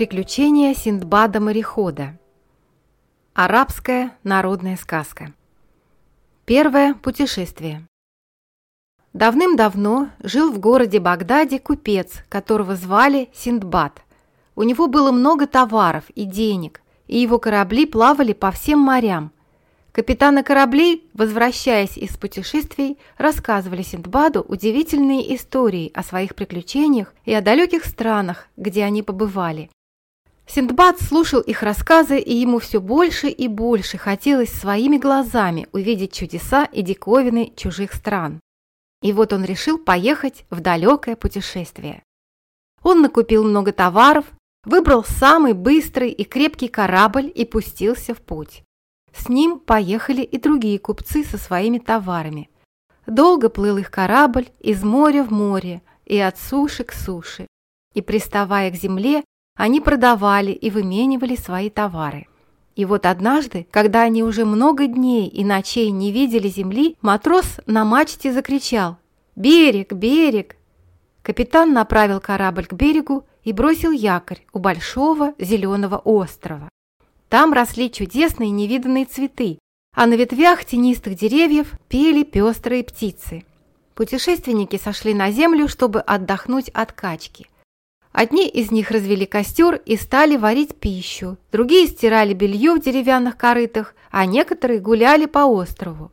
Приключения Синдбада-морехода. Арабская народная сказка. Первое путешествие. Давным-давно жил в городе Багдаде купец, которого звали Синдбад. У него было много товаров и денег, и его корабли плавали по всем морям – Капитаны кораблей, возвращаясь из путешествий, рассказывали Синдбаду удивительные истории о своих приключениях и о далеких странах, где они побывали. Синдбад слушал их рассказы, и ему все больше и больше хотелось своими глазами увидеть чудеса и диковины чужих стран. И вот он решил поехать в далекое путешествие. Он накупил много товаров, выбрал самый быстрый и крепкий корабль и пустился в путь. С ним поехали и другие купцы со своими товарами. Долго плыл их корабль из моря в море и от суши к суше. И приставая к земле, они продавали и выменивали свои товары. И вот однажды, когда они уже много дней и ночей не видели земли, матрос на мачте закричал «Берег! Берег!». Капитан направил корабль к берегу и бросил якорь у большого зеленого острова. Там росли чудесные невиданные цветы, а на ветвях тенистых деревьев пели пестрые птицы. Путешественники сошли на землю, чтобы отдохнуть от качки. Одни из них развели костер и стали варить пищу, другие стирали белье в деревянных корытах, а некоторые гуляли по острову.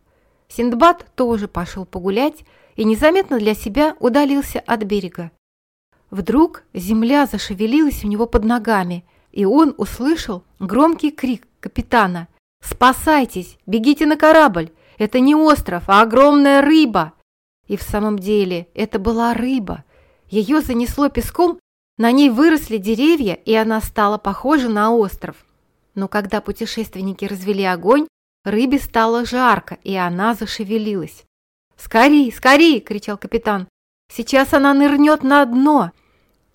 Синдбад тоже пошел погулять и незаметно для себя удалился от берега. Вдруг земля зашевелилась у него под ногами – и он услышал громкий крик капитана «Спасайтесь! Бегите на корабль! Это не остров, а огромная рыба!» И в самом деле это была рыба. Ее занесло песком, на ней выросли деревья, и она стала похожа на остров. Но когда путешественники развели огонь, рыбе стало жарко, и она зашевелилась. «Скорей, скорей!» – кричал капитан. «Сейчас она нырнет на дно!»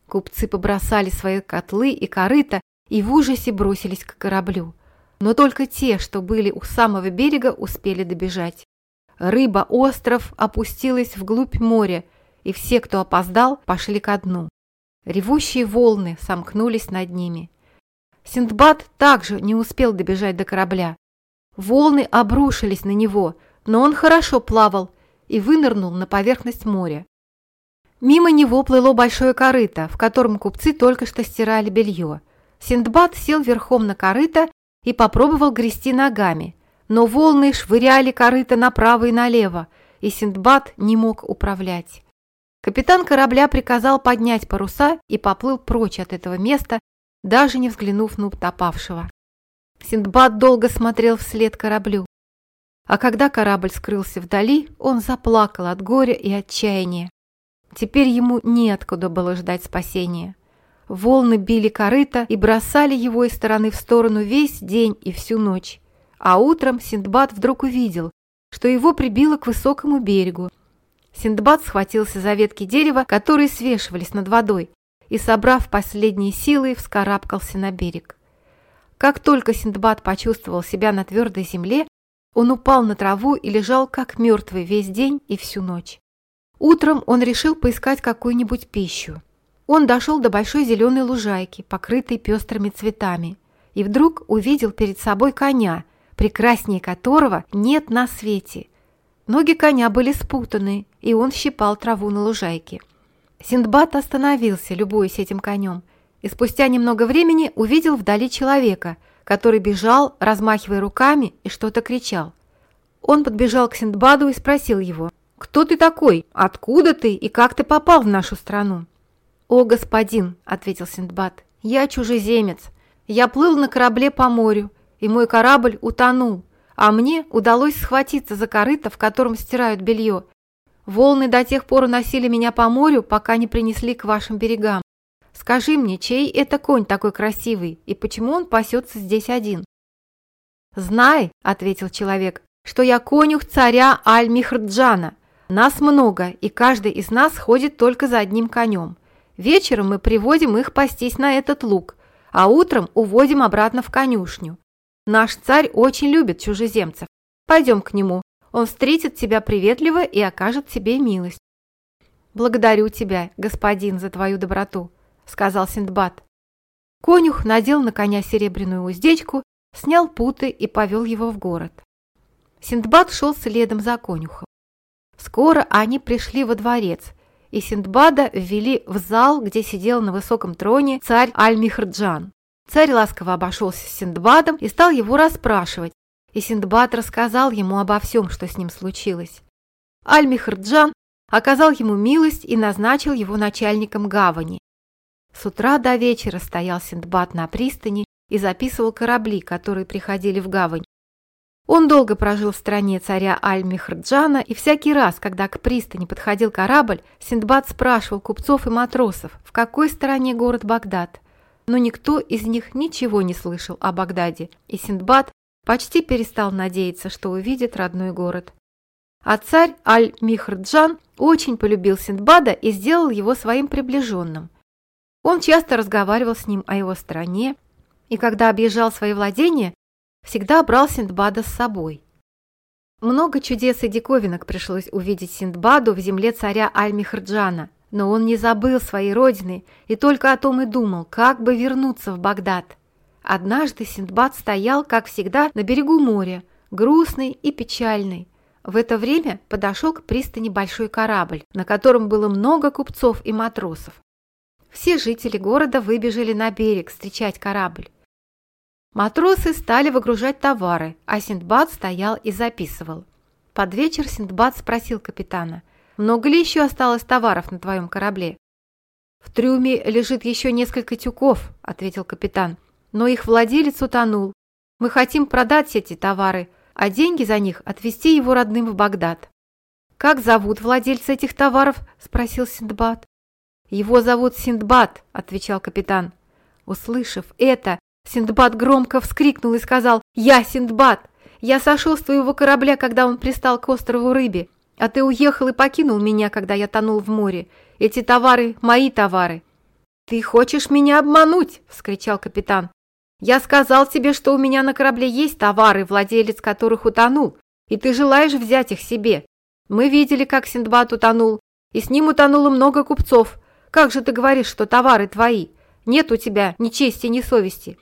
Купцы побросали свои котлы и корыта и в ужасе бросились к кораблю. Но только те, что были у самого берега, успели добежать. Рыба-остров опустилась вглубь моря, и все, кто опоздал, пошли ко дну. Ревущие волны сомкнулись над ними. Синдбад также не успел добежать до корабля. Волны обрушились на него, но он хорошо плавал и вынырнул на поверхность моря. Мимо него плыло большое корыто, в котором купцы только что стирали белье. Синдбад сел верхом на корыто и попробовал грести ногами, но волны швыряли корыто направо и налево, и Синдбад не мог управлять. Капитан корабля приказал поднять паруса и поплыл прочь от этого места, даже не взглянув на утопавшего. Синдбад долго смотрел вслед кораблю. А когда корабль скрылся вдали, он заплакал от горя и отчаяния. Теперь ему неоткуда было ждать спасения. Волны били корыто и бросали его из стороны в сторону весь день и всю ночь. А утром Синдбад вдруг увидел, что его прибило к высокому берегу. Синдбад схватился за ветки дерева, которые свешивались над водой, и, собрав последние силы, вскарабкался на берег. Как только Синдбад почувствовал себя на твердой земле, он упал на траву и лежал как мертвый весь день и всю ночь. Утром он решил поискать какую-нибудь пищу. Он дошел до большой зеленой лужайки, покрытой пестрыми цветами, и вдруг увидел перед собой коня, прекраснее которого нет на свете. Ноги коня были спутаны, и он щипал траву на лужайке. Синдбад остановился, любуясь этим конем, и спустя немного времени увидел вдали человека, который бежал, размахивая руками и что-то кричал. Он подбежал к Синдбаду и спросил его, «Кто ты такой? Откуда ты и как ты попал в нашу страну?» «О, господин!» – ответил Синдбад. «Я чужеземец. Я плыл на корабле по морю, и мой корабль утонул, а мне удалось схватиться за корыто, в котором стирают белье. Волны до тех пор уносили меня по морю, пока не принесли к вашим берегам. Скажи мне, чей это конь такой красивый, и почему он пасется здесь один?» «Знай», – ответил человек, – «что я конюх царя Аль-Михрджана. Нас много, и каждый из нас ходит только за одним конем. Вечером мы приводим их пастись на этот луг, а утром уводим обратно в конюшню. Наш царь очень любит чужеземцев. Пойдем к нему, он встретит тебя приветливо и окажет тебе милость. «Благодарю тебя, господин, за твою доброту», — сказал Синдбад. Конюх надел на коня серебряную уздечку, снял путы и повел его в город. Синдбад шел следом за конюхом. Скоро они пришли во дворец, и Синдбада ввели в зал, где сидел на высоком троне царь Аль-Михрджан. Царь ласково обошелся с Синдбадом и стал его расспрашивать, и Синдбад рассказал ему обо всем, что с ним случилось. Аль-Михрджан оказал ему милость и назначил его начальником гавани. С утра до вечера стоял Синдбад на пристани и записывал корабли, которые приходили в гавань. Он долго прожил в стране царя Аль-Михрджана, и всякий раз, когда к пристани подходил корабль, Синдбад спрашивал купцов и матросов, в какой стороне город Багдад. Но никто из них ничего не слышал о Багдаде, и Синдбад почти перестал надеяться, что увидит родной город. А царь Аль-Михрджан очень полюбил Синдбада и сделал его своим приближенным. Он часто разговаривал с ним о его стране, и когда объезжал свои владения, всегда брал Синдбада с собой. Много чудес и диковинок пришлось увидеть Синдбаду в земле царя Аль-Михрджана, но он не забыл своей родины и только о том и думал, как бы вернуться в Багдад. Однажды Синдбад стоял, как всегда, на берегу моря, грустный и печальный. В это время подошел к пристани большой корабль, на котором было много купцов и матросов. Все жители города выбежали на берег встречать корабль. Матросы стали выгружать товары, а Синдбад стоял и записывал. Под вечер Синдбад спросил капитана, «Много ли еще осталось товаров на твоем корабле?» «В трюме лежит еще несколько тюков», — ответил капитан, «но их владелец утонул. Мы хотим продать эти товары, а деньги за них отвезти его родным в Багдад». «Как зовут владельца этих товаров?» – спросил Синдбад. «Его зовут Синдбад», – отвечал капитан. Услышав это, Синдбад громко вскрикнул и сказал «Я Синдбад! Я сошел с твоего корабля, когда он пристал к острову Рыбе, а ты уехал и покинул меня, когда я тонул в море. Эти товары – мои товары». «Ты хочешь меня обмануть?» – вскричал капитан. «Я сказал тебе, что у меня на корабле есть товары, владелец которых утонул, и ты желаешь взять их себе. Мы видели, как Синдбад утонул, и с ним утонуло много купцов. Как же ты говоришь, что товары твои? Нет у тебя ни чести, ни совести».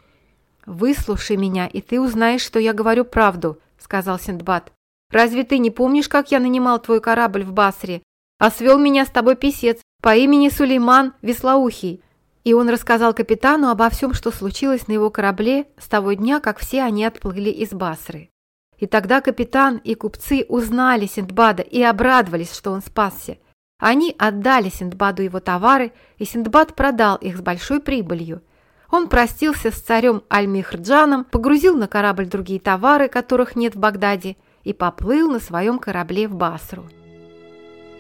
«Выслушай меня, и ты узнаешь, что я говорю правду», — сказал Синдбад. «Разве ты не помнишь, как я нанимал твой корабль в Басре, а свел меня с тобой писец по имени Сулейман Веслоухий?» И он рассказал капитану обо всем, что случилось на его корабле с того дня, как все они отплыли из Басры. И тогда капитан и купцы узнали Синдбада и обрадовались, что он спасся. Они отдали Синдбаду его товары, и Синдбад продал их с большой прибылью. Он простился с царем Аль-Михрджаном, погрузил на корабль другие товары, которых нет в Багдаде, и поплыл на своем корабле в Басру.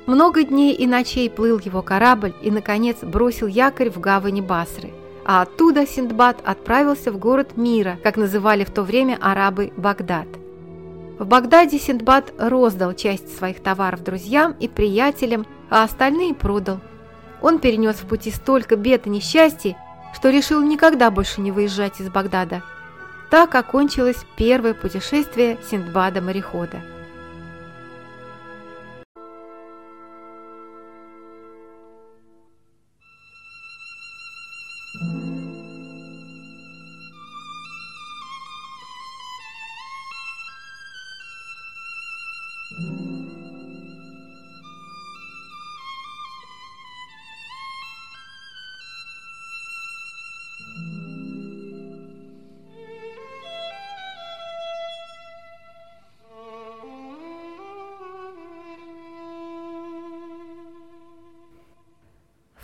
Много дней и ночей плыл его корабль и, наконец, бросил якорь в гавани Басры. А оттуда Синдбад отправился в город Мира, как называли в то время арабы Багдад. В Багдаде Синдбад роздал часть своих товаров друзьям и приятелям, а остальные продал. Он перенес в пути столько бед и несчастий, что решил никогда больше не выезжать из Багдада. Так окончилось первое путешествие Синдбада-морехода.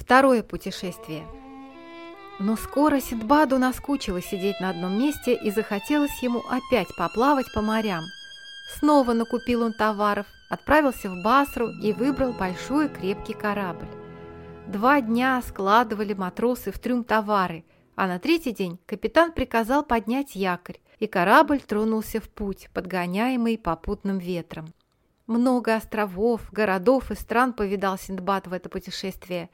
Второе путешествие. Но скоро Синдбаду наскучило сидеть на одном месте и захотелось ему опять поплавать по морям. Снова накупил он товаров, отправился в Басру и выбрал большой крепкий корабль. Два дня складывали матросы в трюм товары, а на третий день капитан приказал поднять якорь, и корабль тронулся в путь, подгоняемый попутным ветром. Много островов, городов и стран повидал Синдбад в это путешествие,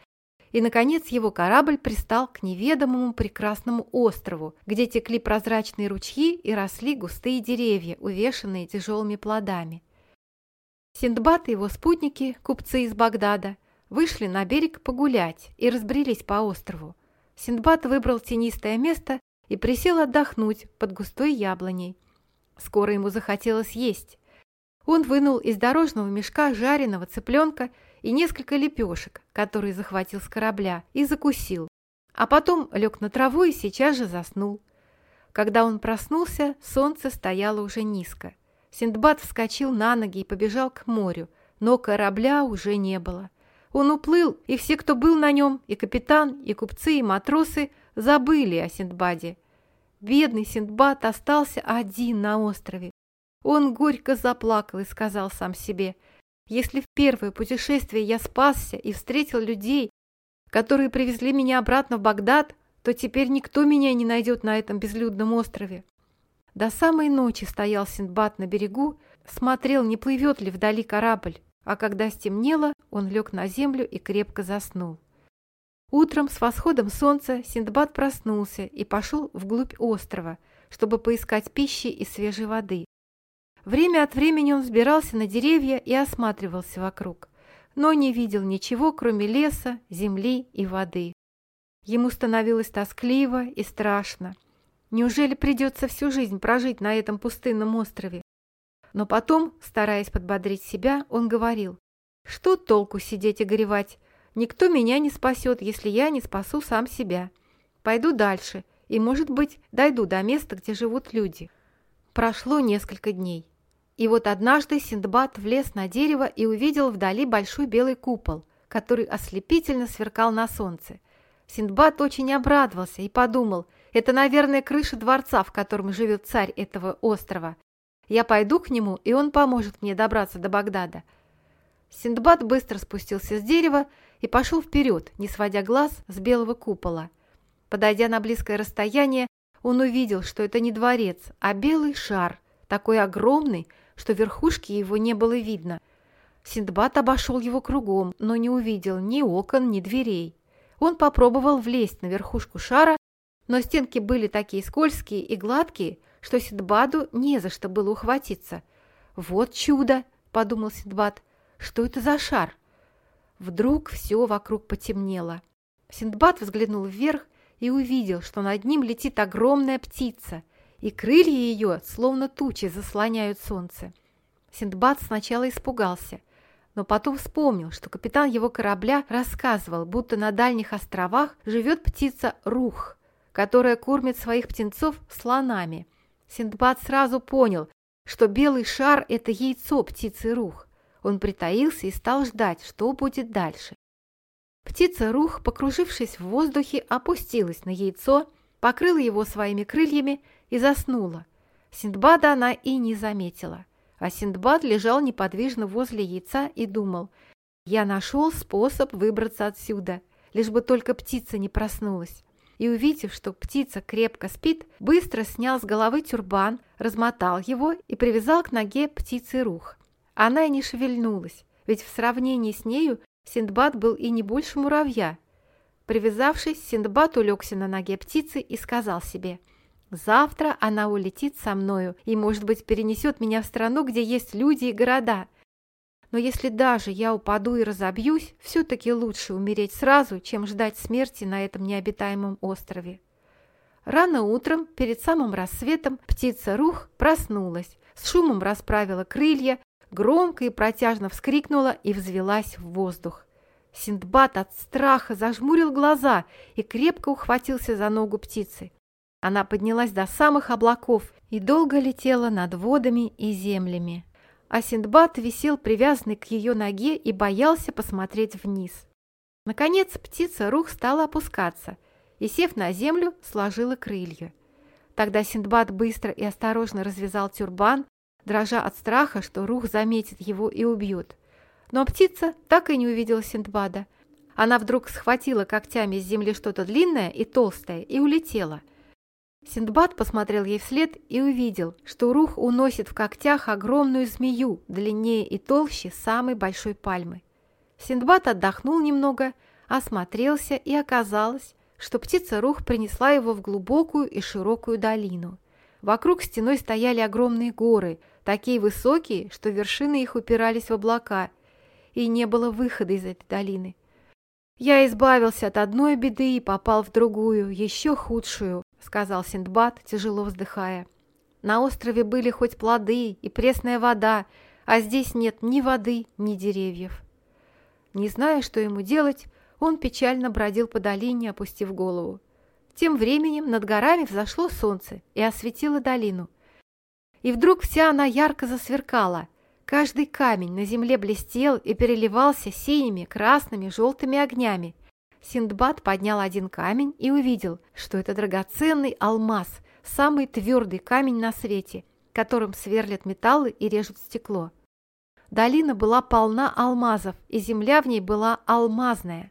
и, наконец, его корабль пристал к неведомому прекрасному острову, где текли прозрачные ручьи и росли густые деревья, увешанные тяжелыми плодами. Синдбад и его спутники, купцы из Багдада, вышли на берег погулять и разбрелись по острову. Синдбад выбрал тенистое место и присел отдохнуть под густой яблоней. Скоро ему захотелось есть. Он вынул из дорожного мешка жареного цыпленка и несколько лепешек, которые захватил с корабля, и закусил. А потом лег на траву и сейчас же заснул. Когда он проснулся, солнце стояло уже низко. Синдбад вскочил на ноги и побежал к морю, но корабля уже не было. Он уплыл, и все, кто был на нем, и капитан, и купцы, и матросы, забыли о Синдбаде. Бедный Синдбад остался один на острове. Он горько заплакал и сказал сам себе, «Если в первое путешествие я спасся и встретил людей, которые привезли меня обратно в Багдад, то теперь никто меня не найдет на этом безлюдном острове». До самой ночи стоял Синдбад на берегу, смотрел, не плывет ли вдали корабль, а когда стемнело, он лег на землю и крепко заснул. Утром с восходом солнца Синдбад проснулся и пошел вглубь острова, чтобы поискать пищи и свежей воды. Время от времени он взбирался на деревья и осматривался вокруг, но не видел ничего, кроме леса, земли и воды. Ему становилось тоскливо и страшно. Неужели придется всю жизнь прожить на этом пустынном острове? Но потом, стараясь подбодрить себя, он говорил, «Что толку сидеть и горевать? Никто меня не спасет, если я не спасу сам себя. Пойду дальше и, может быть, дойду до места, где живут люди». Прошло несколько дней. И вот однажды Синдбад влез на дерево и увидел вдали большой белый купол, который ослепительно сверкал на солнце. Синдбад очень обрадовался и подумал, это, наверное, крыша дворца, в котором живет царь этого острова. Я пойду к нему, и он поможет мне добраться до Багдада. Синдбад быстро спустился с дерева и пошел вперед, не сводя глаз с белого купола. Подойдя на близкое расстояние, он увидел, что это не дворец, а белый шар, такой огромный, что верхушки его не было видно. Синдбад обошел его кругом, но не увидел ни окон, ни дверей. Он попробовал влезть на верхушку шара, но стенки были такие скользкие и гладкие, что Синдбаду не за что было ухватиться. «Вот чудо!» – подумал Синдбад. «Что это за шар?» Вдруг все вокруг потемнело. Синдбад взглянул вверх и увидел, что над ним летит огромная птица, и крылья ее, словно тучи, заслоняют солнце. Синдбад сначала испугался, но потом вспомнил, что капитан его корабля рассказывал, будто на дальних островах живет птица Рух, которая кормит своих птенцов слонами – Синдбад сразу понял, что белый шар – это яйцо птицы Рух. Он притаился и стал ждать, что будет дальше. Птица Рух, покружившись в воздухе, опустилась на яйцо, покрыла его своими крыльями и заснула. Синдбада она и не заметила. А Синдбад лежал неподвижно возле яйца и думал, «Я нашел способ выбраться отсюда, лишь бы только птица не проснулась» и, увидев, что птица крепко спит, быстро снял с головы тюрбан, размотал его и привязал к ноге птицы рух. Она и не шевельнулась, ведь в сравнении с нею Синдбад был и не больше муравья. Привязавшись, Синдбад улегся на ноге птицы и сказал себе, «Завтра она улетит со мною и, может быть, перенесет меня в страну, где есть люди и города но если даже я упаду и разобьюсь, все-таки лучше умереть сразу, чем ждать смерти на этом необитаемом острове. Рано утром, перед самым рассветом, птица Рух проснулась, с шумом расправила крылья, громко и протяжно вскрикнула и взвелась в воздух. Синдбад от страха зажмурил глаза и крепко ухватился за ногу птицы. Она поднялась до самых облаков и долго летела над водами и землями а Синдбад висел привязанный к ее ноге и боялся посмотреть вниз. Наконец птица Рух стала опускаться и, сев на землю, сложила крылья. Тогда Синдбад быстро и осторожно развязал тюрбан, дрожа от страха, что Рух заметит его и убьет. Но птица так и не увидела Синдбада. Она вдруг схватила когтями с земли что-то длинное и толстое и улетела – Синдбад посмотрел ей вслед и увидел, что Рух уносит в когтях огромную змею, длиннее и толще самой большой пальмы. Синдбад отдохнул немного, осмотрелся и оказалось, что птица Рух принесла его в глубокую и широкую долину. Вокруг стеной стояли огромные горы, такие высокие, что вершины их упирались в облака, и не было выхода из этой долины. «Я избавился от одной беды и попал в другую, еще худшую», — сказал Синдбад, тяжело вздыхая. «На острове были хоть плоды и пресная вода, а здесь нет ни воды, ни деревьев». Не зная, что ему делать, он печально бродил по долине, опустив голову. Тем временем над горами взошло солнце и осветило долину. И вдруг вся она ярко засверкала. Каждый камень на земле блестел и переливался синими, красными, желтыми огнями. Синдбад поднял один камень и увидел, что это драгоценный алмаз, самый твердый камень на свете, которым сверлят металлы и режут стекло. Долина была полна алмазов, и земля в ней была алмазная.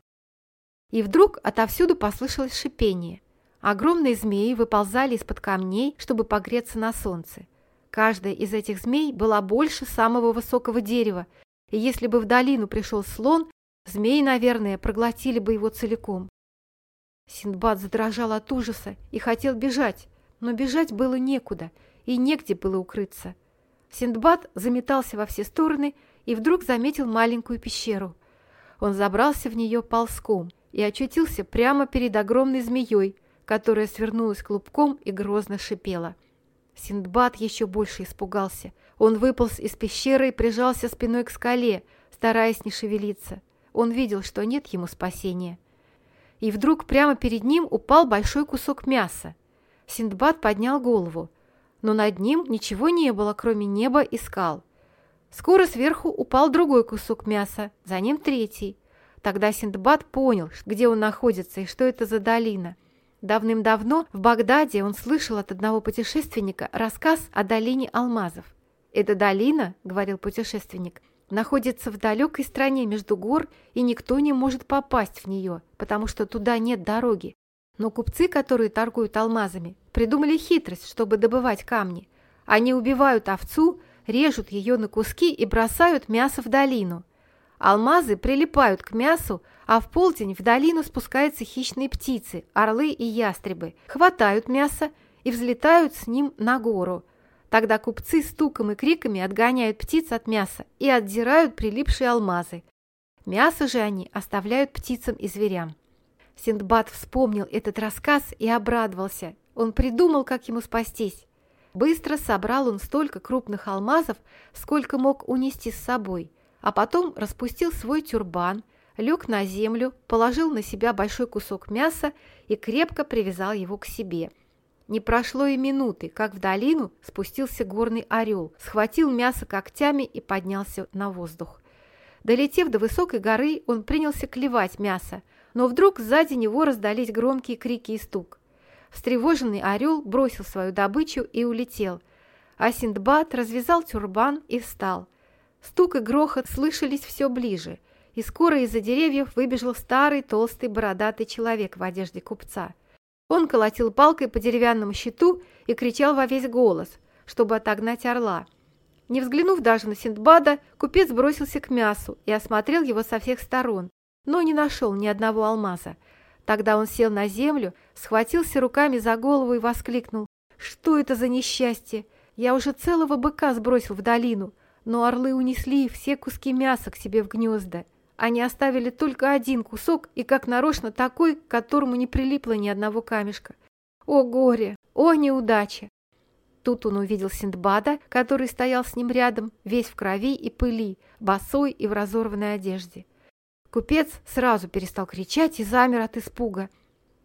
И вдруг отовсюду послышалось шипение. Огромные змеи выползали из-под камней, чтобы погреться на солнце. Каждая из этих змей была больше самого высокого дерева, и если бы в долину пришел слон, змеи, наверное, проглотили бы его целиком. Синдбад задрожал от ужаса и хотел бежать, но бежать было некуда, и негде было укрыться. Синдбад заметался во все стороны и вдруг заметил маленькую пещеру. Он забрался в нее ползком и очутился прямо перед огромной змеей, которая свернулась клубком и грозно шипела. Синдбад еще больше испугался. Он выполз из пещеры и прижался спиной к скале, стараясь не шевелиться. Он видел, что нет ему спасения. И вдруг прямо перед ним упал большой кусок мяса. Синдбад поднял голову, но над ним ничего не было, кроме неба и скал. Скоро сверху упал другой кусок мяса, за ним третий. Тогда Синдбад понял, где он находится и что это за долина. Давным-давно в Багдаде он слышал от одного путешественника рассказ о долине алмазов. «Эта долина, — говорил путешественник, — находится в далекой стране между гор, и никто не может попасть в нее, потому что туда нет дороги. Но купцы, которые торгуют алмазами, придумали хитрость, чтобы добывать камни. Они убивают овцу, режут ее на куски и бросают мясо в долину. Алмазы прилипают к мясу, а в полдень в долину спускаются хищные птицы, орлы и ястребы, хватают мясо и взлетают с ним на гору. Тогда купцы стуком и криками отгоняют птиц от мяса и отдирают прилипшие алмазы. Мясо же они оставляют птицам и зверям. Синдбад вспомнил этот рассказ и обрадовался. Он придумал, как ему спастись. Быстро собрал он столько крупных алмазов, сколько мог унести с собой, а потом распустил свой тюрбан, лег на землю, положил на себя большой кусок мяса и крепко привязал его к себе. Не прошло и минуты, как в долину спустился горный орел, схватил мясо когтями и поднялся на воздух. Долетев до высокой горы, он принялся клевать мясо, но вдруг сзади него раздались громкие крики и стук. Встревоженный орел бросил свою добычу и улетел, а Синдбад развязал тюрбан и встал. Стук и грохот слышались все ближе – и скоро из-за деревьев выбежал старый толстый бородатый человек в одежде купца. Он колотил палкой по деревянному щиту и кричал во весь голос, чтобы отогнать орла. Не взглянув даже на Синдбада, купец бросился к мясу и осмотрел его со всех сторон, но не нашел ни одного алмаза. Тогда он сел на землю, схватился руками за голову и воскликнул. «Что это за несчастье? Я уже целого быка сбросил в долину, но орлы унесли все куски мяса к себе в гнезда. Они оставили только один кусок и как нарочно такой, к которому не прилипло ни одного камешка. О горе! О неудача! Тут он увидел Синдбада, который стоял с ним рядом, весь в крови и пыли, босой и в разорванной одежде. Купец сразу перестал кричать и замер от испуга.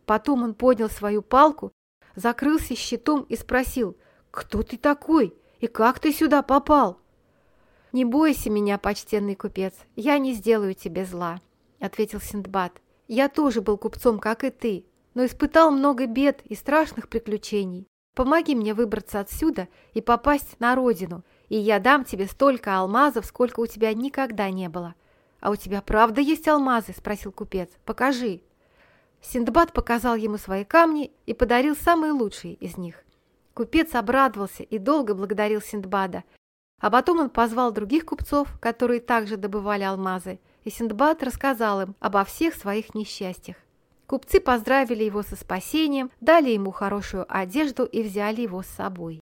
Потом он поднял свою палку, закрылся щитом и спросил, «Кто ты такой и как ты сюда попал?» «Не бойся меня, почтенный купец, я не сделаю тебе зла», — ответил Синдбад. «Я тоже был купцом, как и ты, но испытал много бед и страшных приключений. Помоги мне выбраться отсюда и попасть на родину, и я дам тебе столько алмазов, сколько у тебя никогда не было». «А у тебя правда есть алмазы?» – спросил купец. «Покажи». Синдбад показал ему свои камни и подарил самые лучшие из них. Купец обрадовался и долго благодарил Синдбада, а потом он позвал других купцов, которые также добывали алмазы, и Синдбад рассказал им обо всех своих несчастьях. Купцы поздравили его со спасением, дали ему хорошую одежду и взяли его с собой.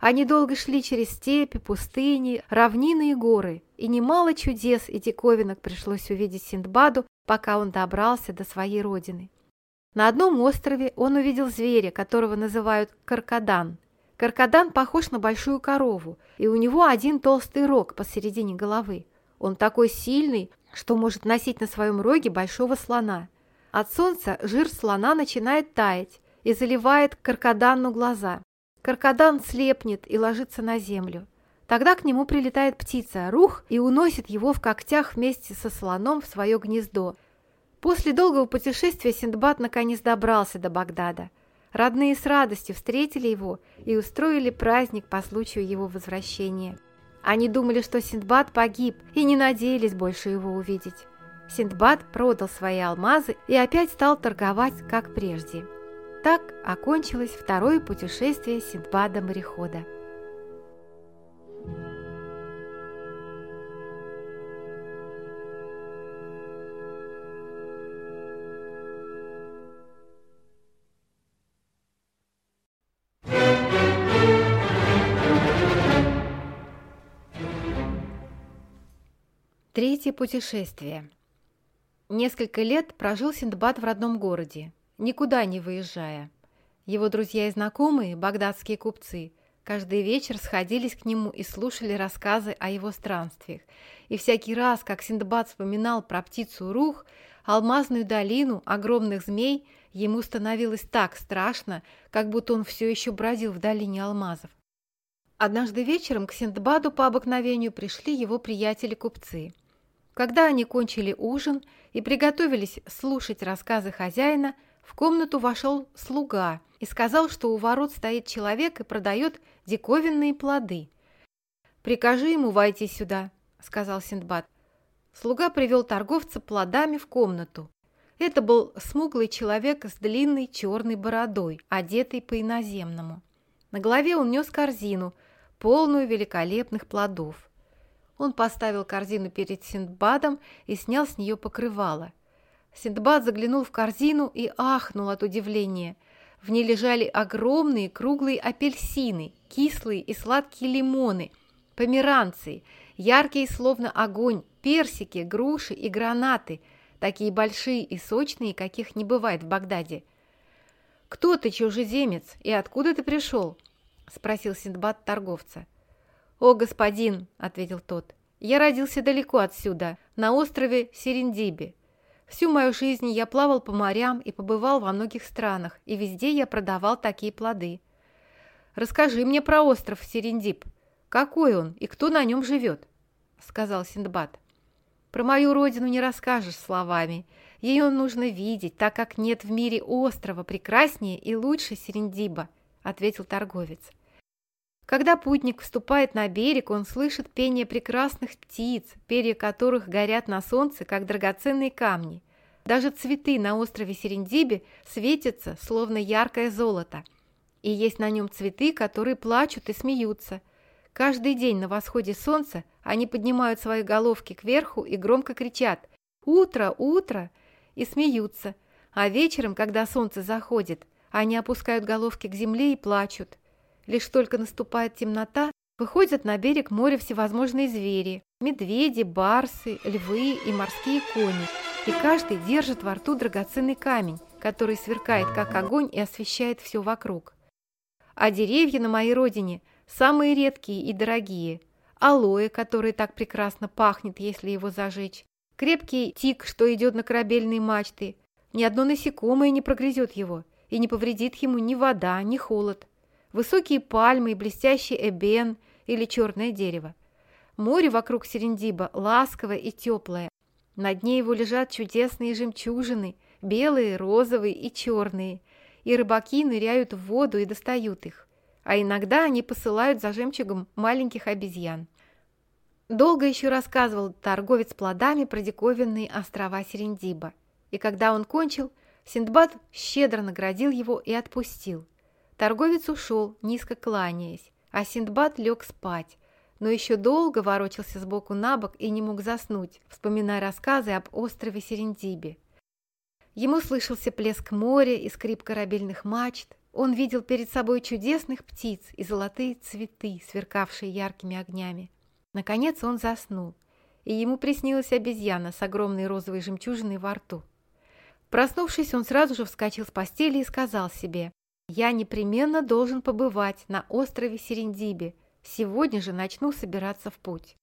Они долго шли через степи, пустыни, равнины и горы, и немало чудес и диковинок пришлось увидеть Синдбаду, пока он добрался до своей родины. На одном острове он увидел зверя, которого называют каркадан. Каркадан похож на большую корову, и у него один толстый рог посередине головы. Он такой сильный, что может носить на своем роге большого слона. От солнца жир слона начинает таять и заливает каркаданну глаза. Каркадан слепнет и ложится на землю. Тогда к нему прилетает птица, рух, и уносит его в когтях вместе со слоном в свое гнездо. После долгого путешествия Синдбад наконец добрался до Багдада. Родные с радостью встретили его и устроили праздник по случаю его возвращения. Они думали, что Синдбад погиб, и не надеялись больше его увидеть. Синдбад продал свои алмазы и опять стал торговать, как прежде. Так окончилось второе путешествие Синдбада-морехода. Третье путешествие. Несколько лет прожил Синдбад в родном городе, никуда не выезжая. Его друзья и знакомые, багдадские купцы, каждый вечер сходились к нему и слушали рассказы о его странствиях. И всякий раз, как Синдбад вспоминал про птицу Рух, алмазную долину, огромных змей, ему становилось так страшно, как будто он все еще бродил в долине алмазов. Однажды вечером к Синдбаду по обыкновению пришли его приятели-купцы – когда они кончили ужин и приготовились слушать рассказы хозяина, в комнату вошел слуга и сказал, что у ворот стоит человек и продает диковинные плоды. «Прикажи ему войти сюда», — сказал Синдбад. Слуга привел торговца плодами в комнату. Это был смуглый человек с длинной черной бородой, одетый по-иноземному. На голове он нес корзину, полную великолепных плодов. Он поставил корзину перед Синдбадом и снял с нее покрывало. Синдбад заглянул в корзину и ахнул от удивления. В ней лежали огромные круглые апельсины, кислые и сладкие лимоны, померанцы, яркие словно огонь, персики, груши и гранаты, такие большие и сочные, каких не бывает в Багдаде. «Кто ты, чужеземец, и откуда ты пришел?» – спросил Синдбад торговца. «О, господин!» – ответил тот. «Я родился далеко отсюда, на острове Серендиби. Всю мою жизнь я плавал по морям и побывал во многих странах, и везде я продавал такие плоды. Расскажи мне про остров Серендип. Какой он и кто на нем живет?» – сказал Синдбад. «Про мою родину не расскажешь словами. Ее нужно видеть, так как нет в мире острова прекраснее и лучше Серендиба», – ответил торговец. Когда путник вступает на берег, он слышит пение прекрасных птиц, перья которых горят на солнце, как драгоценные камни. Даже цветы на острове Серендиби светятся, словно яркое золото. И есть на нем цветы, которые плачут и смеются. Каждый день на восходе солнца они поднимают свои головки кверху и громко кричат «Утро! Утро!» и смеются. А вечером, когда солнце заходит, они опускают головки к земле и плачут – Лишь только наступает темнота, выходят на берег моря всевозможные звери – медведи, барсы, львы и морские кони. И каждый держит во рту драгоценный камень, который сверкает как огонь и освещает все вокруг. А деревья на моей родине самые редкие и дорогие. Алоэ, который так прекрасно пахнет, если его зажечь. Крепкий тик, что идет на корабельные мачты. Ни одно насекомое не прогрызет его, и не повредит ему ни вода, ни холод высокие пальмы и блестящий эбен или черное дерево. Море вокруг Серендиба ласковое и теплое. На дне его лежат чудесные жемчужины, белые, розовые и черные, и рыбаки ныряют в воду и достают их. А иногда они посылают за жемчугом маленьких обезьян. Долго еще рассказывал торговец плодами про диковинные острова Серендиба. И когда он кончил, Синдбад щедро наградил его и отпустил – Торговец ушел, низко кланяясь, а Синдбад лег спать, но еще долго ворочался сбоку на бок и не мог заснуть, вспоминая рассказы об острове Серендибе. Ему слышался плеск моря и скрип корабельных мачт, он видел перед собой чудесных птиц и золотые цветы, сверкавшие яркими огнями. Наконец он заснул, и ему приснилась обезьяна с огромной розовой жемчужиной во рту. Проснувшись, он сразу же вскочил с постели и сказал себе, «Я непременно должен побывать на острове Серендиби. Сегодня же начну собираться в путь».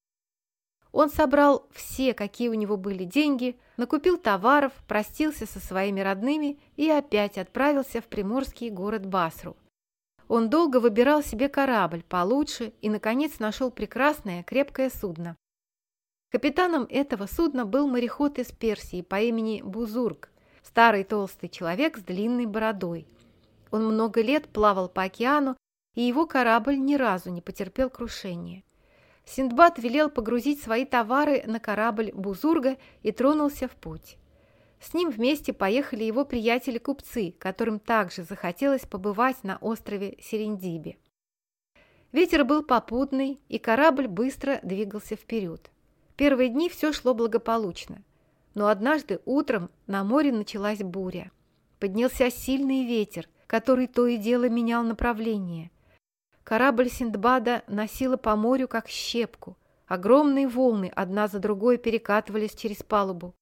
Он собрал все, какие у него были деньги, накупил товаров, простился со своими родными и опять отправился в приморский город Басру. Он долго выбирал себе корабль получше и, наконец, нашел прекрасное крепкое судно. Капитаном этого судна был мореход из Персии по имени Бузург, старый толстый человек с длинной бородой. Он много лет плавал по океану, и его корабль ни разу не потерпел крушения. Синдбад велел погрузить свои товары на корабль Бузурга и тронулся в путь. С ним вместе поехали его приятели-купцы, которым также захотелось побывать на острове Серендиби. Ветер был попутный, и корабль быстро двигался вперед. Первые дни все шло благополучно, но однажды утром на море началась буря. Поднялся сильный ветер, который то и дело менял направление. Корабль Синдбада носило по морю, как щепку. Огромные волны одна за другой перекатывались через палубу.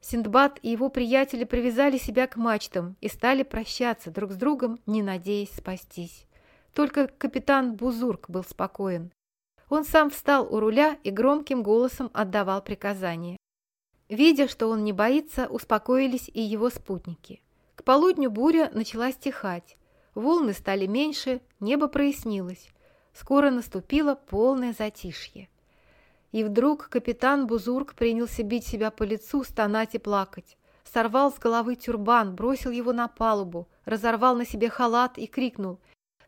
Синдбад и его приятели привязали себя к мачтам и стали прощаться друг с другом, не надеясь спастись. Только капитан Бузурк был спокоен. Он сам встал у руля и громким голосом отдавал приказания. Видя, что он не боится, успокоились и его спутники. Полудню буря начала стихать. Волны стали меньше, небо прояснилось. Скоро наступило полное затишье. И вдруг капитан Бузург принялся бить себя по лицу, стонать и плакать. Сорвал с головы тюрбан, бросил его на палубу, разорвал на себе халат и крикнул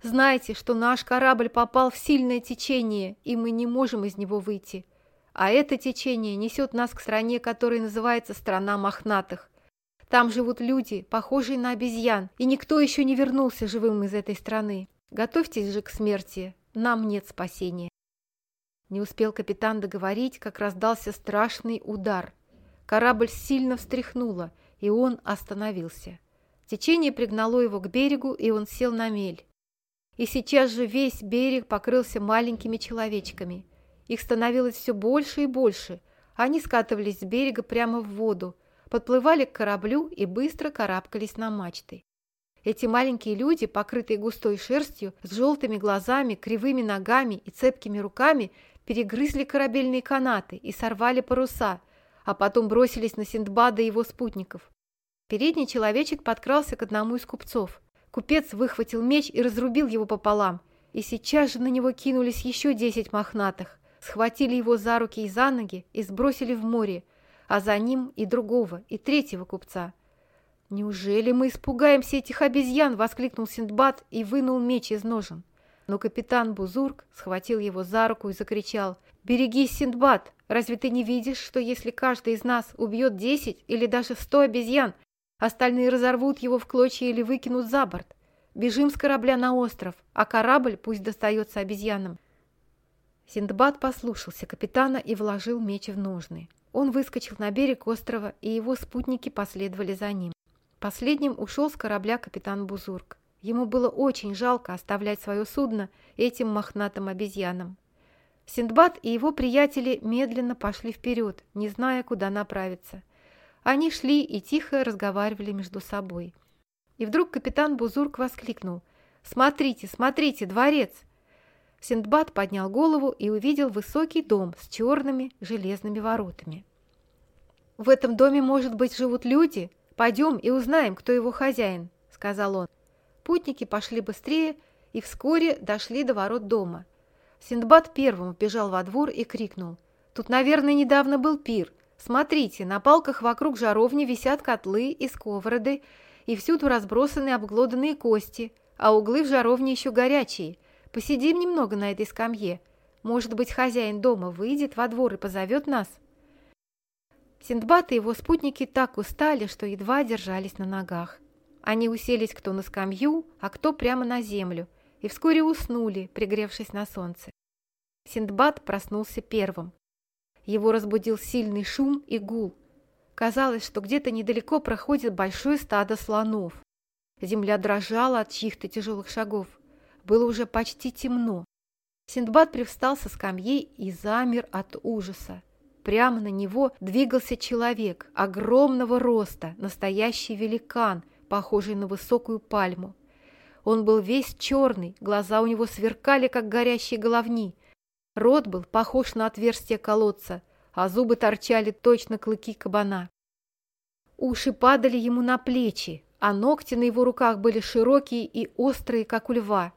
«Знайте, что наш корабль попал в сильное течение, и мы не можем из него выйти. А это течение несет нас к стране, которая называется «Страна мохнатых». Там живут люди, похожие на обезьян, и никто еще не вернулся живым из этой страны. Готовьтесь же к смерти, нам нет спасения. Не успел капитан договорить, как раздался страшный удар. Корабль сильно встряхнуло, и он остановился. Течение пригнало его к берегу, и он сел на мель. И сейчас же весь берег покрылся маленькими человечками. Их становилось все больше и больше. Они скатывались с берега прямо в воду, подплывали к кораблю и быстро карабкались на мачты. Эти маленькие люди, покрытые густой шерстью, с желтыми глазами, кривыми ногами и цепкими руками, перегрызли корабельные канаты и сорвали паруса, а потом бросились на Синдбада и его спутников. Передний человечек подкрался к одному из купцов. Купец выхватил меч и разрубил его пополам, и сейчас же на него кинулись еще десять мохнатых, схватили его за руки и за ноги и сбросили в море, а за ним и другого, и третьего купца. «Неужели мы испугаемся этих обезьян?» — воскликнул Синдбад и вынул меч из ножен. Но капитан Бузург схватил его за руку и закричал «Берегись, Синдбад! Разве ты не видишь, что если каждый из нас убьет десять или даже сто обезьян, остальные разорвут его в клочья или выкинут за борт? Бежим с корабля на остров, а корабль пусть достается обезьянам». Синдбад послушался капитана и вложил меч в ножны. Он выскочил на берег острова, и его спутники последовали за ним. Последним ушел с корабля капитан Бузург. Ему было очень жалко оставлять свое судно этим мохнатым обезьянам. Синдбад и его приятели медленно пошли вперед, не зная, куда направиться. Они шли и тихо разговаривали между собой. И вдруг капитан Бузург воскликнул «Смотрите, смотрите, дворец!» Синдбад поднял голову и увидел высокий дом с черными железными воротами. «В этом доме, может быть, живут люди? Пойдем и узнаем, кто его хозяин», — сказал он. Путники пошли быстрее и вскоре дошли до ворот дома. Синдбад первым бежал во двор и крикнул. «Тут, наверное, недавно был пир. Смотрите, на палках вокруг жаровни висят котлы и сковороды, и всюду разбросаны обглоданные кости, а углы в жаровне еще горячие. Посидим немного на этой скамье. Может быть, хозяин дома выйдет во двор и позовет нас?» Синдбад и его спутники так устали, что едва держались на ногах. Они уселись кто на скамью, а кто прямо на землю, и вскоре уснули, пригревшись на солнце. Синдбад проснулся первым. Его разбудил сильный шум и гул. Казалось, что где-то недалеко проходит большое стадо слонов. Земля дрожала от чьих-то тяжелых шагов. Было уже почти темно. Синдбад привстал со скамьи и замер от ужаса. прямо на него двигался человек огромного роста, настоящий великан, похожий на высокую пальму. Он был весь черный, глаза у него сверкали, как горящие головни. Рот был похож на отверстие колодца, а зубы торчали точно клыки кабана. Уши падали ему на плечи, а ногти на его руках были широкие и острые, как у льва.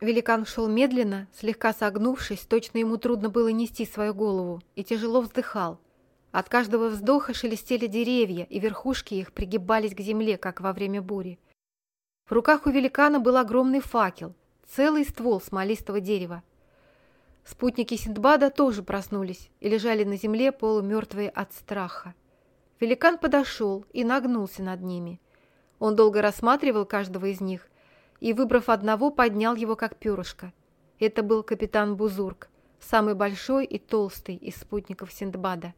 Великан шел медленно, слегка согнувшись, точно ему трудно было нести свою голову, и тяжело вздыхал. От каждого вздоха шелестели деревья, и верхушки их пригибались к земле, как во время бури. В руках у великана был огромный факел, целый ствол смолистого дерева. Спутники Синдбада тоже проснулись и лежали на земле полумертвые от страха. Великан подошел и нагнулся над ними. Он долго рассматривал каждого из них и, выбрав одного, поднял его как перышко. Это был капитан Бузург, самый большой и толстый из спутников Синдбада.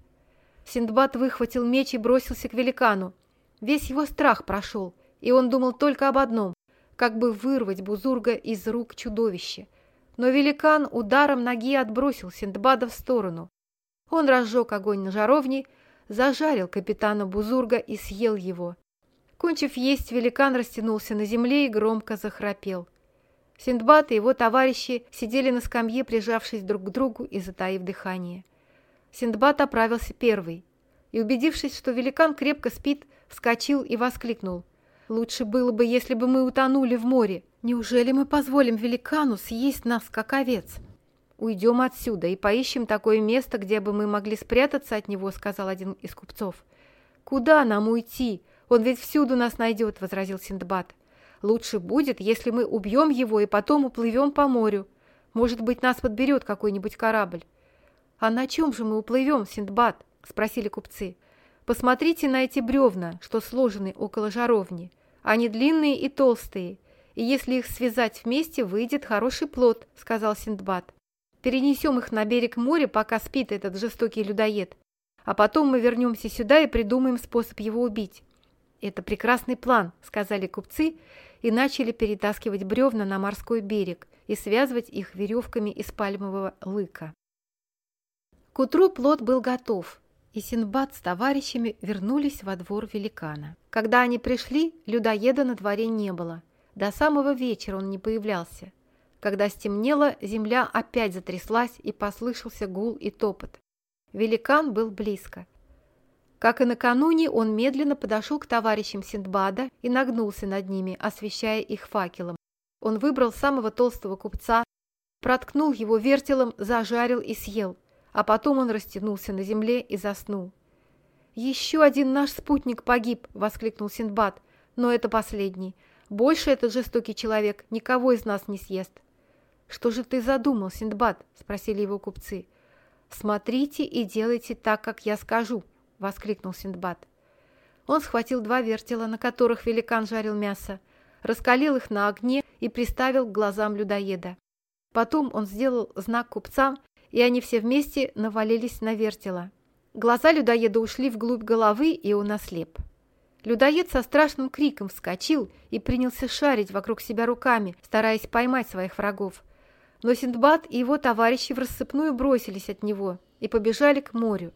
Синдбад выхватил меч и бросился к великану. Весь его страх прошел, и он думал только об одном – как бы вырвать Бузурга из рук чудовища. Но великан ударом ноги отбросил Синдбада в сторону. Он разжег огонь на жаровне, зажарил капитана Бузурга и съел его. Кончив есть, великан растянулся на земле и громко захрапел. Синдбад и его товарищи сидели на скамье, прижавшись друг к другу и затаив дыхание. Синдбад оправился первый и, убедившись, что великан крепко спит, вскочил и воскликнул. Лучше было бы, если бы мы утонули в море. Неужели мы позволим великану съесть нас, как овец? Уйдем отсюда и поищем такое место, где бы мы могли спрятаться от него, сказал один из купцов. Куда нам уйти? Он ведь всюду нас найдет, возразил Синдбад. Лучше будет, если мы убьем его и потом уплывем по морю. Может быть, нас подберет какой-нибудь корабль. А на чем же мы уплывем, Синдбад? Спросили купцы. Посмотрите на эти бревна, что сложены около жаровни. Они длинные и толстые, и если их связать вместе, выйдет хороший плод», — сказал Синдбад. «Перенесем их на берег моря, пока спит этот жестокий людоед, а потом мы вернемся сюда и придумаем способ его убить». «Это прекрасный план», — сказали купцы и начали перетаскивать бревна на морской берег и связывать их веревками из пальмового лыка. К утру плод был готов, и Синбад с товарищами вернулись во двор великана. Когда они пришли, людоеда на дворе не было. До самого вечера он не появлялся. Когда стемнело, земля опять затряслась и послышался гул и топот. Великан был близко. Как и накануне, он медленно подошел к товарищам Синдбада и нагнулся над ними, освещая их факелом. Он выбрал самого толстого купца, проткнул его вертелом, зажарил и съел – а потом он растянулся на земле и заснул. «Еще один наш спутник погиб!» — воскликнул Синдбад. «Но это последний. Больше этот жестокий человек никого из нас не съест». «Что же ты задумал, Синдбад?» — спросили его купцы. «Смотрите и делайте так, как я скажу», — воскликнул Синдбад. Он схватил два вертела, на которых великан жарил мясо, раскалил их на огне и приставил к глазам людоеда. Потом он сделал знак купцам и они все вместе навалились на вертела. Глаза людоеда ушли вглубь головы, и он ослеп. Людоед со страшным криком вскочил и принялся шарить вокруг себя руками, стараясь поймать своих врагов. Но Синдбад и его товарищи в рассыпную бросились от него и побежали к морю.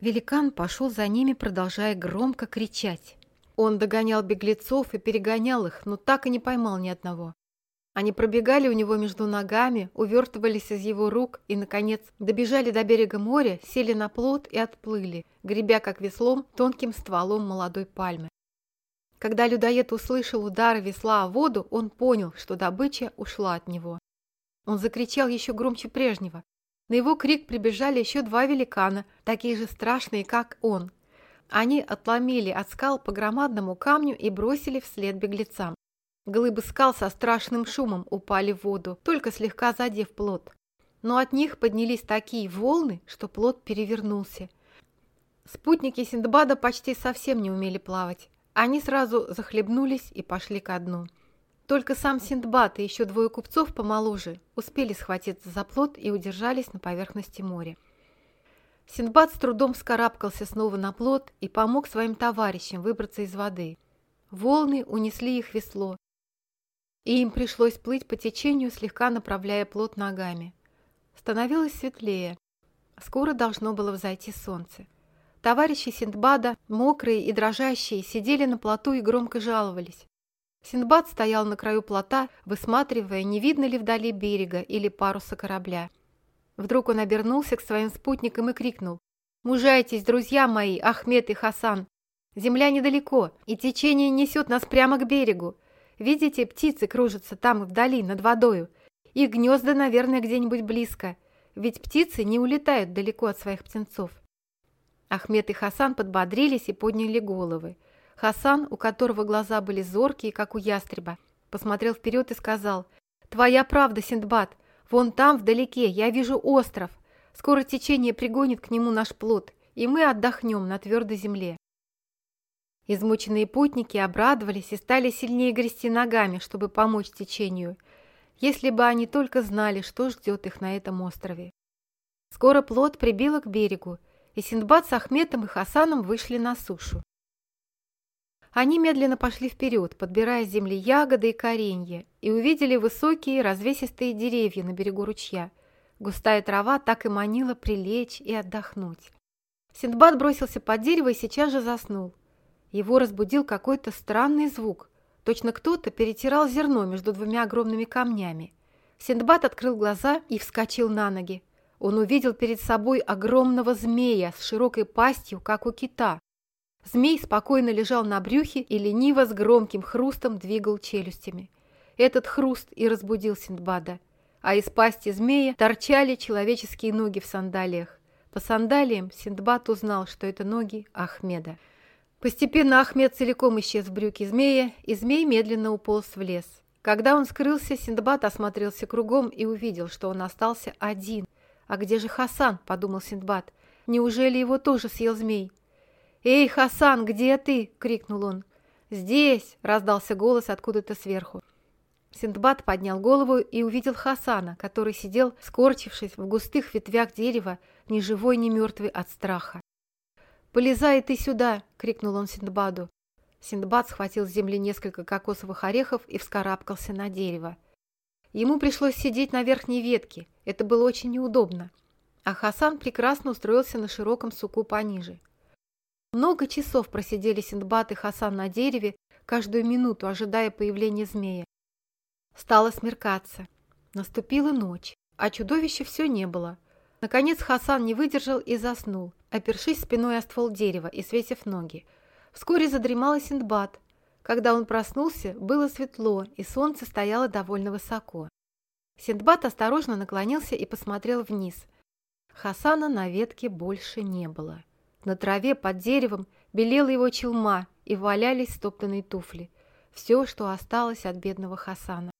Великан пошел за ними, продолжая громко кричать. Он догонял беглецов и перегонял их, но так и не поймал ни одного. Они пробегали у него между ногами, увертывались из его рук и, наконец, добежали до берега моря, сели на плот и отплыли, гребя как веслом тонким стволом молодой пальмы. Когда людоед услышал удар весла о воду, он понял, что добыча ушла от него. Он закричал еще громче прежнего. На его крик прибежали еще два великана, такие же страшные, как он. Они отломили от скал по громадному камню и бросили вслед беглецам. Глыбы скал со страшным шумом упали в воду, только слегка задев плот. Но от них поднялись такие волны, что плот перевернулся. Спутники Синдбада почти совсем не умели плавать. Они сразу захлебнулись и пошли ко дну. Только сам Синдбад и еще двое купцов помоложе успели схватиться за плот и удержались на поверхности моря. Синдбад с трудом вскарабкался снова на плот и помог своим товарищам выбраться из воды. Волны унесли их весло, и им пришлось плыть по течению, слегка направляя плот ногами. Становилось светлее. Скоро должно было взойти солнце. Товарищи Синдбада, мокрые и дрожащие, сидели на плоту и громко жаловались. Синдбад стоял на краю плота, высматривая, не видно ли вдали берега или паруса корабля. Вдруг он обернулся к своим спутникам и крикнул. «Мужайтесь, друзья мои, Ахмед и Хасан! Земля недалеко, и течение несет нас прямо к берегу. Видите, птицы кружатся там вдали, над водою. Их гнезда, наверное, где-нибудь близко, ведь птицы не улетают далеко от своих птенцов». Ахмед и Хасан подбодрились и подняли головы. Хасан, у которого глаза были зоркие, как у ястреба, посмотрел вперед и сказал, «Твоя правда, Синдбад, вон там, вдалеке, я вижу остров. Скоро течение пригонит к нему наш плод, и мы отдохнем на твердой земле». Измученные путники обрадовались и стали сильнее грести ногами, чтобы помочь течению, если бы они только знали, что ждет их на этом острове. Скоро плод прибило к берегу, и Синдбад с Ахметом и Хасаном вышли на сушу. Они медленно пошли вперед, подбирая с земли ягоды и коренья, и увидели высокие развесистые деревья на берегу ручья. Густая трава так и манила прилечь и отдохнуть. Синдбад бросился под дерево и сейчас же заснул. Его разбудил какой-то странный звук. Точно кто-то перетирал зерно между двумя огромными камнями. Синдбад открыл глаза и вскочил на ноги. Он увидел перед собой огромного змея с широкой пастью, как у кита. Змей спокойно лежал на брюхе и лениво с громким хрустом двигал челюстями. Этот хруст и разбудил Синдбада. А из пасти змея торчали человеческие ноги в сандалиях. По сандалиям Синдбад узнал, что это ноги Ахмеда. Постепенно Ахмед целиком исчез в брюке змея, и змей медленно уполз в лес. Когда он скрылся, Синдбад осмотрелся кругом и увидел, что он остался один. «А где же Хасан?» – подумал Синдбад. «Неужели его тоже съел змей?» «Эй, Хасан, где ты?» – крикнул он. «Здесь!» – раздался голос откуда-то сверху. Синдбад поднял голову и увидел Хасана, который сидел, скорчившись в густых ветвях дерева, ни живой, ни мертвый от страха. «Полезай ты сюда!» – крикнул он Синдбаду. Синдбад схватил с земли несколько кокосовых орехов и вскарабкался на дерево. Ему пришлось сидеть на верхней ветке, это было очень неудобно. А Хасан прекрасно устроился на широком суку пониже. Много часов просидели Синдбад и Хасан на дереве, каждую минуту ожидая появления змея. Стало смеркаться. Наступила ночь, а чудовища все не было. Наконец Хасан не выдержал и заснул, опершись спиной о ствол дерева и свесив ноги. Вскоре задремал и Синдбад. Когда он проснулся, было светло, и солнце стояло довольно высоко. Синдбад осторожно наклонился и посмотрел вниз. Хасана на ветке больше не было. На траве под деревом белела его челма и валялись стоптанные туфли. Все, что осталось от бедного Хасана.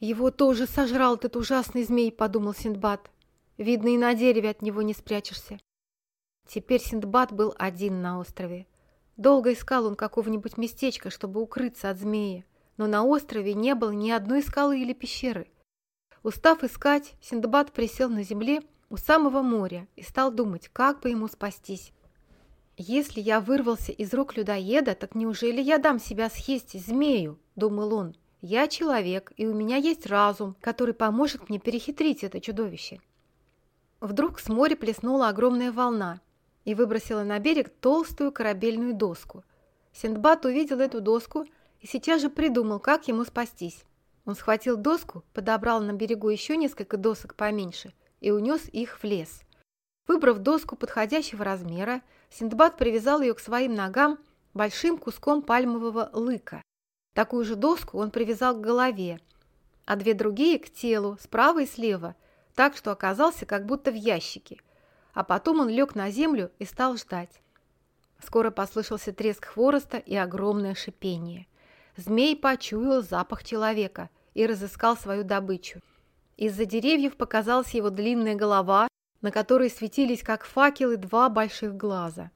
«Его тоже сожрал этот ужасный змей», — подумал Синдбад. «Видно, и на дереве от него не спрячешься». Теперь Синдбад был один на острове. Долго искал он какого-нибудь местечка, чтобы укрыться от змея, но на острове не было ни одной скалы или пещеры. Устав искать, Синдбад присел на земле у самого моря и стал думать, как бы ему спастись. «Если я вырвался из рук людоеда, так неужели я дам себя съесть змею?» – думал он. «Я человек, и у меня есть разум, который поможет мне перехитрить это чудовище». Вдруг с моря плеснула огромная волна и выбросила на берег толстую корабельную доску. Синдбад увидел эту доску и сейчас же придумал, как ему спастись. Он схватил доску, подобрал на берегу еще несколько досок поменьше и унес их в лес. Выбрав доску подходящего размера, Синдбад привязал ее к своим ногам большим куском пальмового лыка. Такую же доску он привязал к голове, а две другие – к телу, справа и слева, так что оказался как будто в ящике. А потом он лег на землю и стал ждать. Скоро послышался треск хвороста и огромное шипение. Змей почуял запах человека и разыскал свою добычу. Из-за деревьев показалась его длинная голова, на которой светились, как факелы, два больших глаза.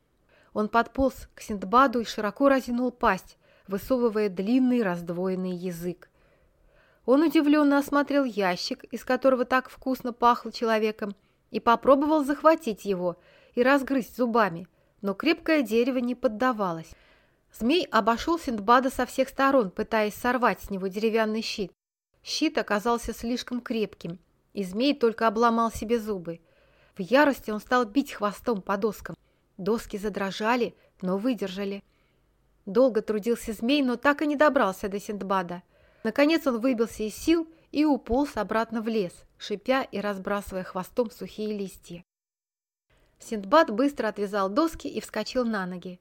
Он подполз к Синдбаду и широко разинул пасть, высовывая длинный раздвоенный язык. Он удивленно осмотрел ящик, из которого так вкусно пахло человеком, и попробовал захватить его и разгрызть зубами, но крепкое дерево не поддавалось. Змей обошел Синдбада со всех сторон, пытаясь сорвать с него деревянный щит, Щит оказался слишком крепким, и змей только обломал себе зубы. В ярости он стал бить хвостом по доскам. Доски задрожали, но выдержали. Долго трудился змей, но так и не добрался до Синдбада. Наконец он выбился из сил и уполз обратно в лес, шипя и разбрасывая хвостом сухие листья. Синдбад быстро отвязал доски и вскочил на ноги.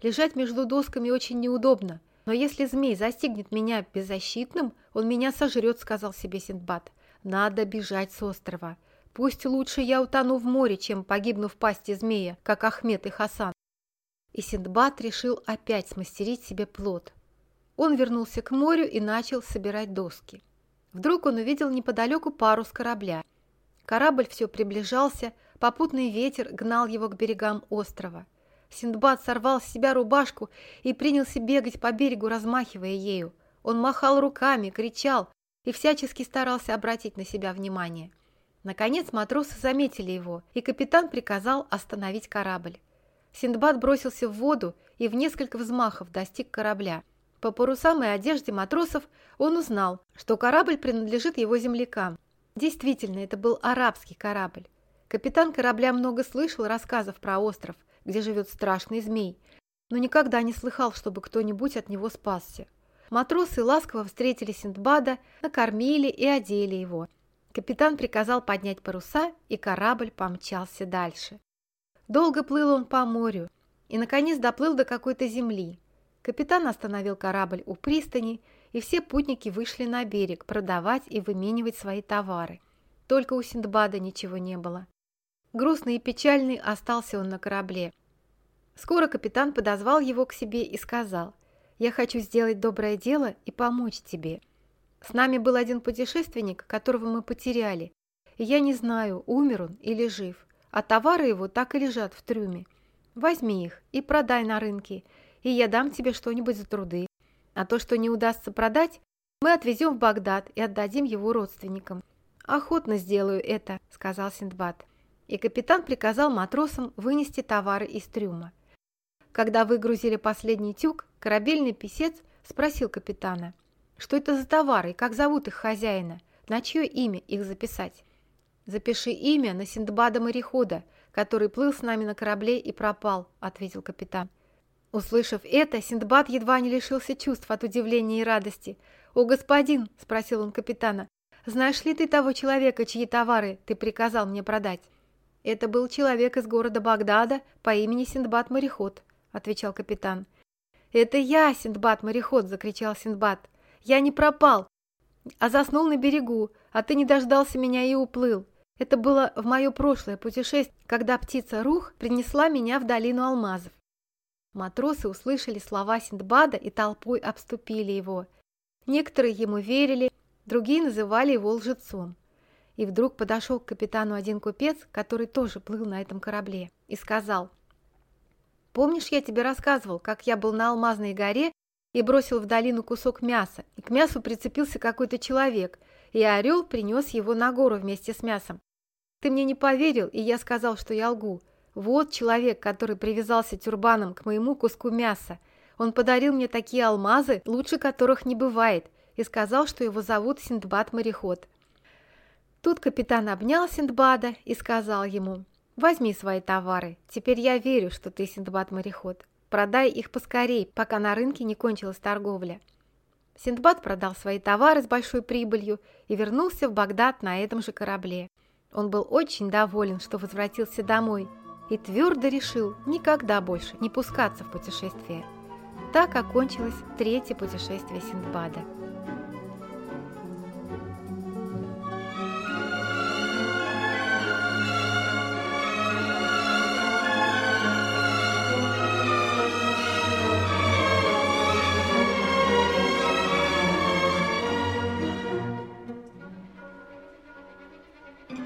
Лежать между досками очень неудобно, но если змей застигнет меня беззащитным, он меня сожрет, сказал себе Синдбад. Надо бежать с острова. Пусть лучше я утону в море, чем погибну в пасти змея, как Ахмед и Хасан. И Синдбад решил опять смастерить себе плод. Он вернулся к морю и начал собирать доски. Вдруг он увидел неподалеку парус корабля. Корабль все приближался, попутный ветер гнал его к берегам острова. Синдбад сорвал с себя рубашку и принялся бегать по берегу, размахивая ею. Он махал руками, кричал и всячески старался обратить на себя внимание. Наконец матросы заметили его, и капитан приказал остановить корабль. Синдбад бросился в воду и в несколько взмахов достиг корабля. По парусам и одежде матросов он узнал, что корабль принадлежит его землякам. Действительно, это был арабский корабль. Капитан корабля много слышал рассказов про остров, где живет страшный змей, но никогда не слыхал, чтобы кто-нибудь от него спасся. Матросы ласково встретили Синдбада, накормили и одели его. Капитан приказал поднять паруса, и корабль помчался дальше. Долго плыл он по морю и, наконец, доплыл до какой-то земли. Капитан остановил корабль у пристани, и все путники вышли на берег продавать и выменивать свои товары. Только у Синдбада ничего не было. Грустный и печальный остался он на корабле. Скоро капитан подозвал его к себе и сказал, «Я хочу сделать доброе дело и помочь тебе. С нами был один путешественник, которого мы потеряли, и я не знаю, умер он или жив, а товары его так и лежат в трюме. Возьми их и продай на рынке, и я дам тебе что-нибудь за труды. А то, что не удастся продать, мы отвезем в Багдад и отдадим его родственникам. «Охотно сделаю это», — сказал Синдбад. И капитан приказал матросам вынести товары из трюма. Когда выгрузили последний тюк, корабельный писец спросил капитана, что это за товары и как зовут их хозяина, на чье имя их записать. «Запиши имя на Синдбада морехода, который плыл с нами на корабле и пропал», — ответил капитан. Услышав это, Синдбад едва не лишился чувств от удивления и радости. «О, господин!» – спросил он капитана. «Знаешь ли ты того человека, чьи товары ты приказал мне продать?» «Это был человек из города Багдада по имени Синдбад-мореход», – отвечал капитан. «Это я, Синдбад-мореход!» – закричал Синдбад. «Я не пропал, а заснул на берегу, а ты не дождался меня и уплыл. Это было в мое прошлое путешествие, когда птица Рух принесла меня в долину алмазов. Матросы услышали слова Синдбада и толпой обступили его. Некоторые ему верили, другие называли его лжецом. И вдруг подошел к капитану один купец, который тоже плыл на этом корабле, и сказал, «Помнишь, я тебе рассказывал, как я был на Алмазной горе и бросил в долину кусок мяса, и к мясу прицепился какой-то человек, и орел принес его на гору вместе с мясом. Ты мне не поверил, и я сказал, что я лгу. Вот человек, который привязался тюрбаном к моему куску мяса. Он подарил мне такие алмазы, лучше которых не бывает, и сказал, что его зовут Синдбад-мореход. Тут капитан обнял Синдбада и сказал ему, «Возьми свои товары, теперь я верю, что ты Синдбад-мореход. Продай их поскорей, пока на рынке не кончилась торговля». Синдбад продал свои товары с большой прибылью и вернулся в Багдад на этом же корабле. Он был очень доволен, что возвратился домой – и твердо решил никогда больше не пускаться в путешествие. Так окончилось третье путешествие Синдбада –